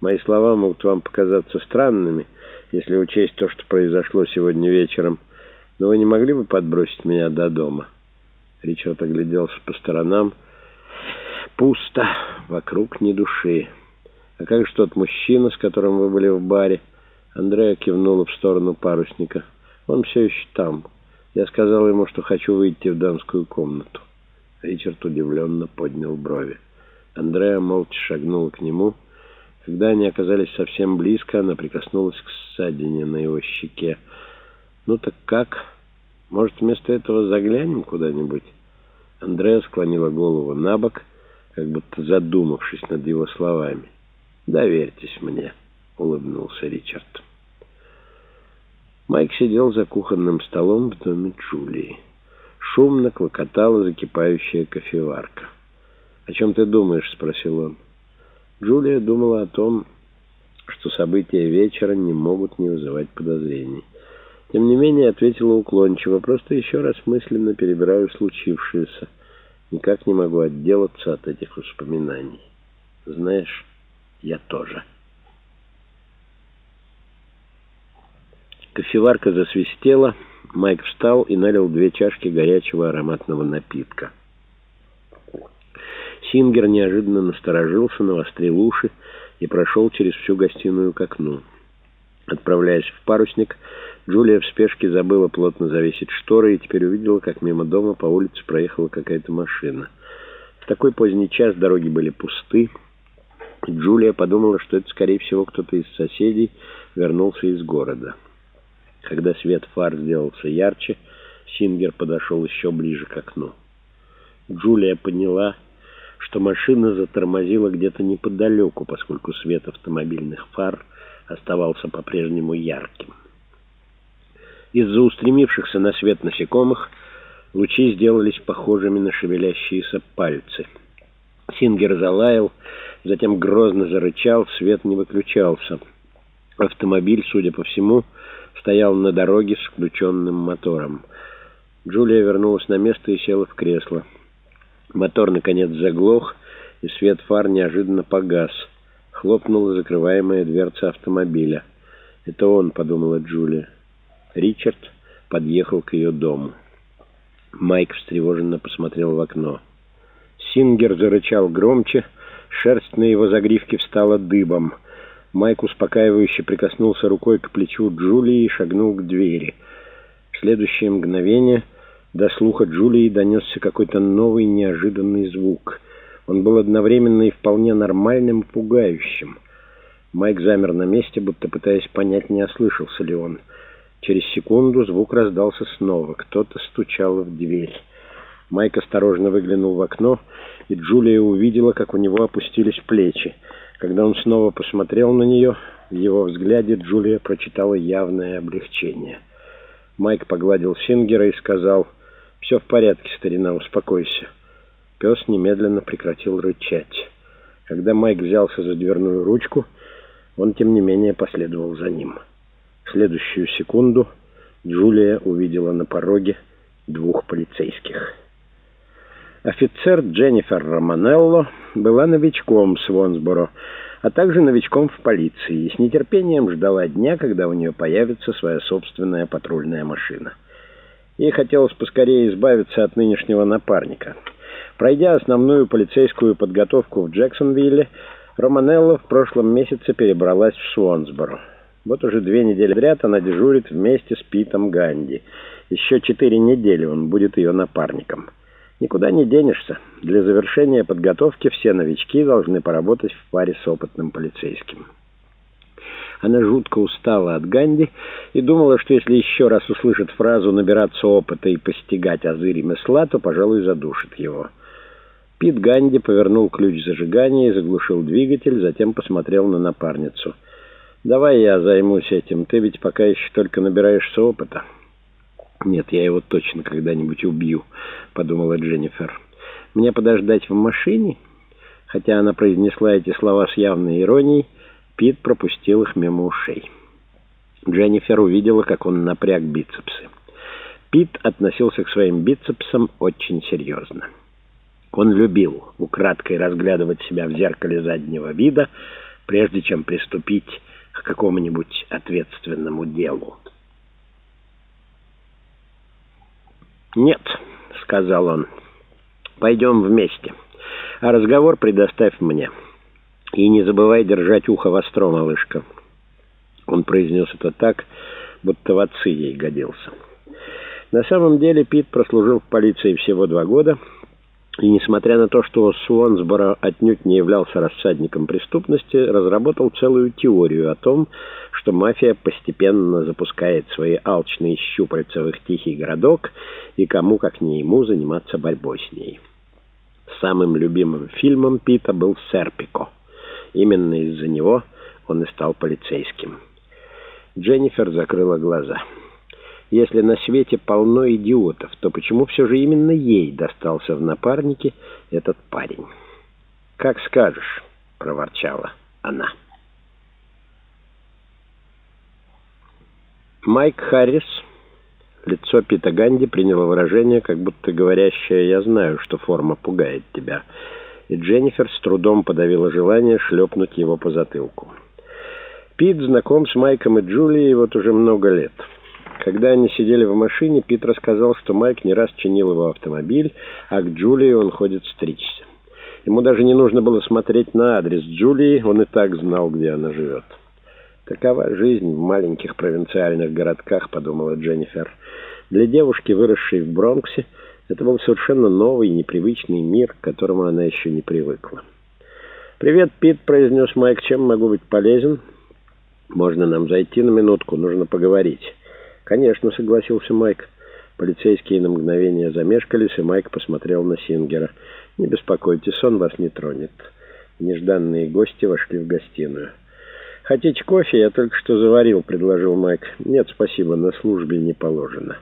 Мои слова могут вам показаться странными, если учесть то, что произошло сегодня вечером, но вы не могли бы подбросить меня до дома?» Ричард огляделся по сторонам. «Пусто. Вокруг ни души. А как же тот мужчина, с которым вы были в баре?» Андрея кивнула в сторону парусника. «Он все еще там. Я сказал ему, что хочу выйти в дамскую комнату». Ричард удивленно поднял брови. Андреа молча шагнула к нему. Когда они оказались совсем близко, она прикоснулась к ссадине на его щеке. «Ну так как? Может, вместо этого заглянем куда-нибудь?» Андреа склонила голову на бок, как будто задумавшись над его словами. «Доверьтесь мне», — улыбнулся Ричард. Майк сидел за кухонным столом в доме Джулии. Шумно клокотала закипающая кофеварка. «О чем ты думаешь?» — спросил он. Джулия думала о том, что события вечера не могут не вызывать подозрений. Тем не менее, ответила уклончиво, просто еще раз мысленно перебираю случившееся. Никак не могу отделаться от этих воспоминаний. Знаешь, я тоже. Кофеварка засвистела, Майк встал и налил две чашки горячего ароматного напитка. Сингер неожиданно насторожился, навострил уши и прошел через всю гостиную к окну. Отправляясь в парусник, Джулия в спешке забыла плотно завесить шторы и теперь увидела, как мимо дома по улице проехала какая-то машина. В такой поздний час дороги были пусты. Джулия подумала, что это, скорее всего, кто-то из соседей вернулся из города. Когда свет фар сделался ярче, Сингер подошел еще ближе к окну. Джулия поняла, что машина затормозила где-то неподалеку, поскольку свет автомобильных фар оставался по-прежнему ярким. Из-за устремившихся на свет насекомых лучи сделались похожими на шевелящиеся пальцы. Сингер залаял, затем грозно зарычал, свет не выключался. Автомобиль, судя по всему, стоял на дороге с включенным мотором. Джулия вернулась на место и села в кресло. Мотор, наконец, заглох, и свет фар неожиданно погас. Хлопнула закрываемая дверца автомобиля. «Это он», — подумала Джулия. Ричард подъехал к ее дому. Майк встревоженно посмотрел в окно. Сингер зарычал громче, шерсть на его загривке встала дыбом — Майк успокаивающе прикоснулся рукой к плечу Джулии и шагнул к двери. В следующее мгновение до слуха Джулии донесся какой-то новый неожиданный звук. Он был одновременно и вполне нормальным пугающим. Майк замер на месте, будто пытаясь понять, не ослышался ли он. Через секунду звук раздался снова. Кто-то стучал в дверь. Майк осторожно выглянул в окно, и Джулия увидела, как у него опустились плечи. Когда он снова посмотрел на нее, в его взгляде Джулия прочитала явное облегчение. Майк погладил Сингера и сказал, «Все в порядке, старина, успокойся». Пес немедленно прекратил рычать. Когда Майк взялся за дверную ручку, он, тем не менее, последовал за ним. В следующую секунду Джулия увидела на пороге двух полицейских. Офицер Дженнифер Романелло была новичком в Свонсборо, а также новичком в полиции и с нетерпением ждала дня, когда у нее появится своя собственная патрульная машина. Ей хотелось поскорее избавиться от нынешнего напарника. Пройдя основную полицейскую подготовку в Джексонвилле, Романелло в прошлом месяце перебралась в Свонсборо. Вот уже две недели подряд она дежурит вместе с Питом Ганди. Еще четыре недели он будет ее напарником. Никуда не денешься. Для завершения подготовки все новички должны поработать в паре с опытным полицейским. Она жутко устала от Ганди и думала, что если еще раз услышит фразу «набираться опыта и постигать азы ремесла», то, пожалуй, задушит его. Пит Ганди повернул ключ зажигания и заглушил двигатель, затем посмотрел на напарницу. «Давай я займусь этим, ты ведь пока еще только набираешься опыта». «Нет, я его точно когда-нибудь убью», — подумала Дженнифер. «Мне подождать в машине?» Хотя она произнесла эти слова с явной иронией, Пит пропустил их мимо ушей. Дженнифер увидела, как он напряг бицепсы. Пит относился к своим бицепсам очень серьезно. Он любил украдкой разглядывать себя в зеркале заднего вида, прежде чем приступить к какому-нибудь ответственному делу. «Нет», — сказал он, — «пойдем вместе, а разговор предоставь мне. И не забывай держать ухо востро, малышка». Он произнес это так, будто в отцы ей годился. На самом деле Пит прослужил в полиции всего два года, и, несмотря на то, что Суонсборо отнюдь не являлся рассадником преступности, разработал целую теорию о том, что мафия постепенно запускает свои алчные щупальца в их тихий городок, и кому, как не ему, заниматься борьбой с ней. Самым любимым фильмом Пита был «Серпико». Именно из-за него он и стал полицейским. Дженнифер закрыла глаза. Если на свете полно идиотов, то почему все же именно ей достался в напарнике этот парень? «Как скажешь», — проворчала она. Майк Харрис, лицо Пита Ганди, приняло выражение, как будто говорящее «я знаю, что форма пугает тебя», и Дженнифер с трудом подавила желание шлепнуть его по затылку. Пит знаком с Майком и Джулией вот уже много лет. Когда они сидели в машине, Пит рассказал, что Майк не раз чинил его автомобиль, а к Джулии он ходит стричься. Ему даже не нужно было смотреть на адрес Джулии, он и так знал, где она живет. «Такова жизнь в маленьких провинциальных городках», — подумала Дженнифер. Для девушки, выросшей в Бронксе, это был совершенно новый, непривычный мир, к которому она еще не привыкла. «Привет, Пит», — произнес Майк, — «чем могу быть полезен?» «Можно нам зайти на минутку, нужно поговорить». «Конечно», — согласился Майк. Полицейские на мгновение замешкались, и Майк посмотрел на Сингера. «Не беспокойтесь, он вас не тронет». Нежданные гости вошли в гостиную. «Хотите кофе? Я только что заварил», — предложил Майк. «Нет, спасибо, на службе не положено».